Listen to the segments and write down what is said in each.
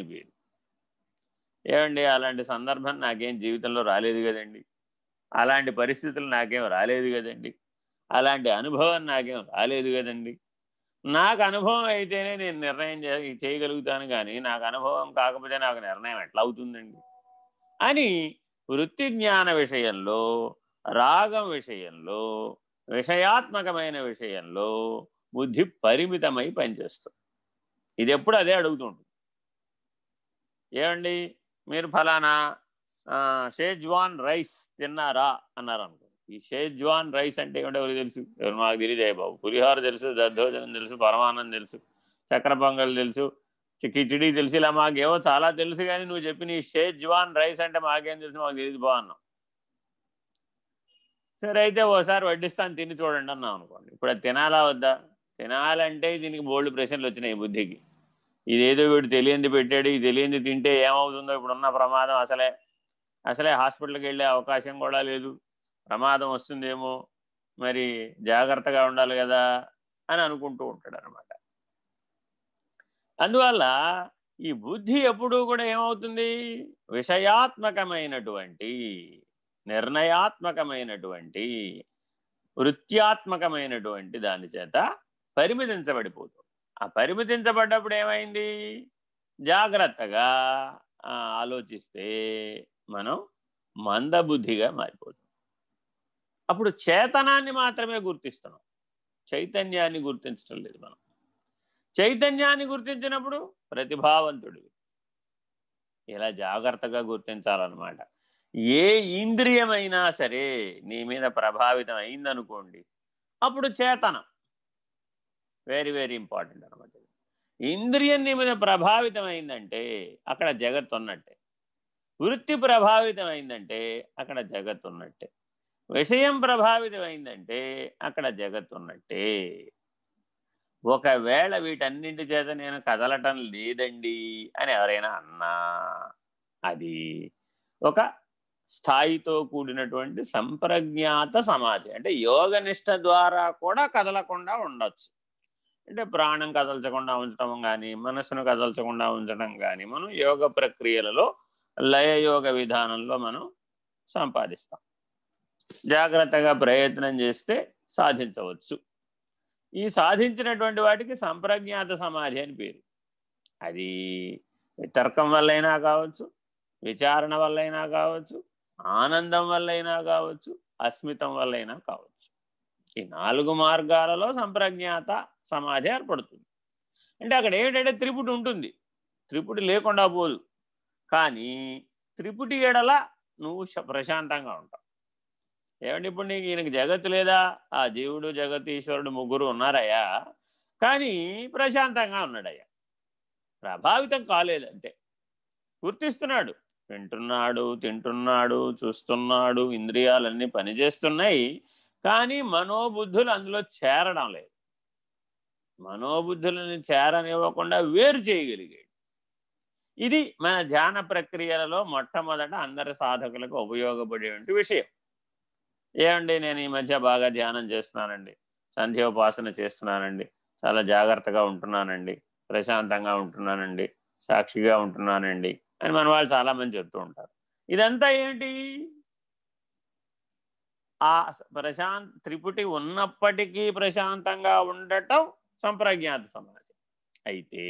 అని ఏమండి అలాంటి సందర్భం నాకేం జీవితంలో రాలేదు కదండి. అలాంటి పరిస్థితులు నాకేం రాలేదు కదండి. అలాంటి అనుభవం నాకేం రాలేదు కదండి. నాకు అనుభవం అయితేనే నేను నిర్ణయం చేయగలుగుతాను కానీ నాకు అనుభవం కాకపోతే నాకు నిర్ణయం ఎట్లా అవుతుందండి? అని వృత్తి జ్ఞాన విషయంలో రాగం విషయంలో విషయాత్మకమైన విషయంలో బుద్ధి పరిమితమై పనిచేస్తుంది ఇది ఎప్పుడు అదే అడుగుతుంటుంది. ఏమండి? మీరు ఫలానా షేజ్వాన్ రైస్ తిన్నారా? అన్నారు అనుకో ఈ షేజ్వాన్ రైస్ అంటే ఏమిటో ఎవరికి తెలుసు? ఎవరు మాకు తెలియదే బాబు. పులిహోర తెలుసు దద్దోజనం తెలుసు పరమానం తెలుసు చక్ర పొంగల్ తెలుసు కిచిడి తెలుసు. ఇలా మాకేమో చాలా తెలుసు కానీ నువ్వు చెప్పిన ఈ షేజ్వాన్ రైస్ అంటే మాకేం తెలుసు? మాకు తెలియదు బాగున్నాం సరే అయితే ఓసారి వడ్డిస్తాను తిని చూడండి అన్నాం అనుకోండి. ఇప్పుడు అది తినాలా వద్దా? తినాలంటే దీనికి బోల్డ్ ప్రశ్నలు వచ్చినాయి బుద్ధికి. ఇదేదో వీడు తెలియంది పెట్టాడు ఇది తెలియంది తింటే ఏమవుతుందో ఇప్పుడున్న ప్రమాదం. అసలే అసలే హాస్పిటల్కి వెళ్ళే అవకాశం కూడా లేదు. ప్రమాదం వస్తుందేమో మరి జాగ్రత్తగా ఉండాలి కదా అని అనుకుంటూ ఉంటాడు అనమాట అందువల్ల ఈ బుద్ధి ఎప్పుడూ కూడా ఏమవుతుంది? విషయాత్మకమైనటువంటి నిర్ణయాత్మకమైనటువంటి వృత్యాత్మకమైనటువంటి దాని చేత పరిమితించబడిపోతుంది ఆ పరిమితించబడ్డప్పుడు ఏమైంది? జాగ్రత్తగా ఆలోచిస్తే మనం మందబుద్ధిగా మారిపోతుంది అప్పుడు చేతనాన్ని మాత్రమే గుర్తిస్తున్నాం. చైతన్యాన్ని గుర్తించడం లేదు మనం. చైతన్యాన్ని గుర్తించినప్పుడు ప్రతిభావంతుడివి. ఇలా జాగ్రత్తగా గుర్తించాలన్నమాట. ఏ ఇంద్రియమైనా సరే నీ మీద ప్రభావితం అయిందనుకోండి అప్పుడు చేతనం. వెరీ వెరీ ఇంపార్టెంట్ అనమాట ఇంద్రియం నీ ప్రభావితమైందంటే ప్రభావితం అయిందంటే అక్కడ జగత్ ఉన్నట్టే. వృత్తి ప్రభావితం అయిందంటే అక్కడ జగత్ ఉన్నట్టే. విషయం ప్రభావితం అయిందంటే అక్కడ జగత్ ఉన్నట్టే. ఒకవేళ వీటన్నింటి చేత నేను కదలటం లేదండి అని ఎవరైనా అన్నా అది ఒక స్థాయితో కూడినటువంటి సంప్రజ్ఞాత సమాధి. అంటే యోగనిష్ట ద్వారా కూడా కదలకుండా ఉండొచ్చు. అంటే ప్రాణం కదల్చకుండా ఉంచడం కానీ మనసును కదల్చకుండా ఉంచడం కానీ మనం యోగ ప్రక్రియలలో లయయోగ విధానంలో మనం సంపాదిస్తాం. జాగ్రత్తగా ప్రయత్నం చేస్తే సాధించవచ్చు. ఈ సాధించినటువంటి వాటికి సంప్రజ్ఞాత సమాధి అని పేరు. అది తర్కం వల్లైనా కావచ్చు విచారణ వల్లైనా కావచ్చు ఆనందం వల్లైనా కావచ్చు అస్మితం వల్లైనా కావచ్చు. ఈ నాలుగు మార్గాలలో సంప్రజ్ఞాత సమాధి ఏర్పడుతుంది. అంటే అక్కడ ఏమిటంటే త్రిపుటి ఉంటుంది. త్రిపుటి లేకుండా పోదు. కానీ త్రిపుటి ఎడల నువ్వు ప్రశాంతంగా ఉంటావు. ఏమంటే ఇప్పుడు నీకు ఈయనకి జగత్తు లేదా? ఆ జీవుడు జగత్ ఈశ్వరుడు ముగ్గురు ఉన్నారయ్యా. కానీ ప్రశాంతంగా ఉన్నాడయ్యా. ప్రభావితం కాలేదంటే. గుర్తిస్తున్నాడు. వింటున్నాడు తింటున్నాడు చూస్తున్నాడు ఇంద్రియాలన్నీ పనిచేస్తున్నాయి. కానీ మనోబుద్ధులు అందులో చేరడం లేదు. మనోబుద్ధులను చేరనివ్వకుండా వేరు చేయగలిగాడు. ఇది మన ధ్యాన ప్రక్రియలలో మొట్టమొదట అందరి సాధకులకు ఉపయోగపడేటువంటి విషయం. ఏమండి నేను ఈ మధ్య బాగా ధ్యానం చేస్తున్నానండి. సంధ్యోపాసన చేస్తున్నానండి. చాలా జాగ్రత్తగా ఉంటున్నానండి. ప్రశాంతంగా ఉంటున్నానండి. సాక్షిగా ఉంటున్నానండి అని మన వాళ్ళు చాలామంది చెప్తూ ఉంటారు. ఇదంతా ఏంటి? ఆ ప్రశాంత్ త్రిపుటి ఉన్నప్పటికీ ప్రశాంతంగా ఉండటం సంప్రజ్ఞాత సమాధి. అయితే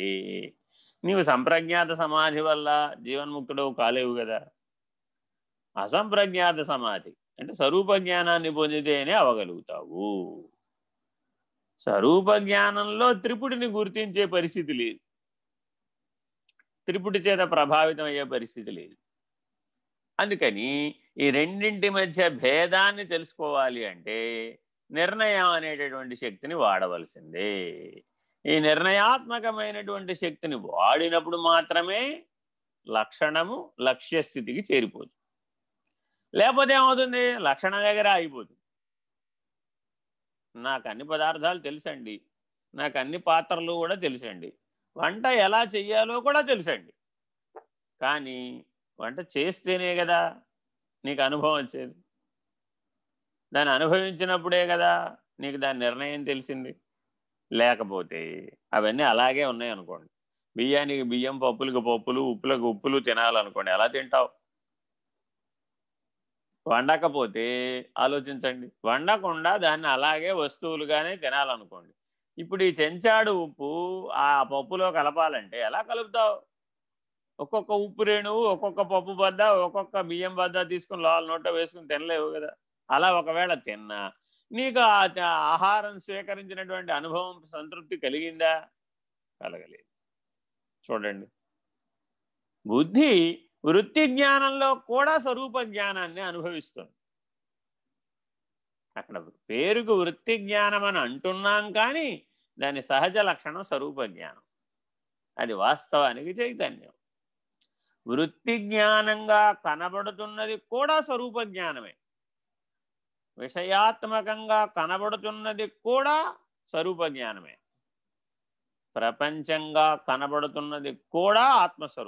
నీవు సంప్రజ్ఞాత సమాధి వల్ల జీవన్ముక్తుడవు కాలేవు కదా. అసంప్రజ్ఞాత సమాధి అంటే స్వరూప జ్ఞానాన్ని పొందితేనే అవగలుగుతావు. స్వరూప జ్ఞానంలో త్రిపుడిని గుర్తించే పరిస్థితి లేదు. త్రిపుటి చేత ప్రభావితం అయ్యే పరిస్థితి లేదు. అందుకని ఈ రెండింటి మధ్య భేదాన్ని తెలుసుకోవాలి అంటే నిర్ణయం అనేటటువంటి శక్తిని వాడవలసిందే. ఈ నిర్ణయాత్మకమైనటువంటి శక్తిని వాడినప్పుడు మాత్రమే లక్షణము లక్ష్యస్థితికి చేరిపోదు. లేకపోతే ఏమవుతుంది? లక్షణం దగ్గర ఆగిపోతుంది నాకు అన్ని పదార్థాలు తెలుసండి. నాకు అన్ని పాత్రలు కూడా తెలుసండి. వంట ఎలా చెయ్యాలో కూడా తెలుసండి. కానీ వంట చేస్తేనే కదా నీకు అనుభవం వచ్చేది. దాన్ని అనుభవించినప్పుడే కదా నీకు దాని నిర్ణయం తెలిసింది. లేకపోతే అవన్నీ అలాగే ఉన్నాయి అనుకోండి. బియ్యానికి బియ్యం పప్పులకు పప్పులు ఉప్పులకు ఉప్పులు తినాలనుకోండి. ఎలా తింటావు? వండకపోతే ఆలోచించండి. వండకుండా దాన్ని అలాగే వస్తువులుగానే తినాలనుకోండి. ఇప్పుడు ఈ చెంచాడు ఉప్పు ఆ పప్పులో కలపాలంటే ఎలా కలుపుతావు? ఒక్కొక్క ఉప్పు రేణువు ఒక్కొక్క పప్పు బద్ద ఒక్కొక్క బియ్యం బద్ద తీసుకుని లోపల నోట వేసుకుని తినలేవు కదా. అలా ఒకవేళ తిన్నా నీకు ఆహారం స్వీకరించినటువంటి అనుభవం సంతృప్తి కలిగిందా? కలగలేదు. చూడండి. బుద్ధి వృత్తి జ్ఞానంలో కూడా స్వరూప జ్ఞానాన్ని అనుభవిస్తుంది. అక్కడ పేరుకు వృత్తి జ్ఞానం అని అంటున్నాం కానీ దాని సహజ లక్షణం స్వరూప జ్ఞానం. అది వాస్తవానికి చైతన్యం. వృత్తి జ్ఞానంగా కనబడుతున్నది కూడా స్వరూప జ్ఞానమే. విషయాత్మకంగా కనబడుతున్నది కూడా స్వరూప జ్ఞానమే. ప్రపంచంగా కనబడుతున్నది కూడా ఆత్మస్వరూపం.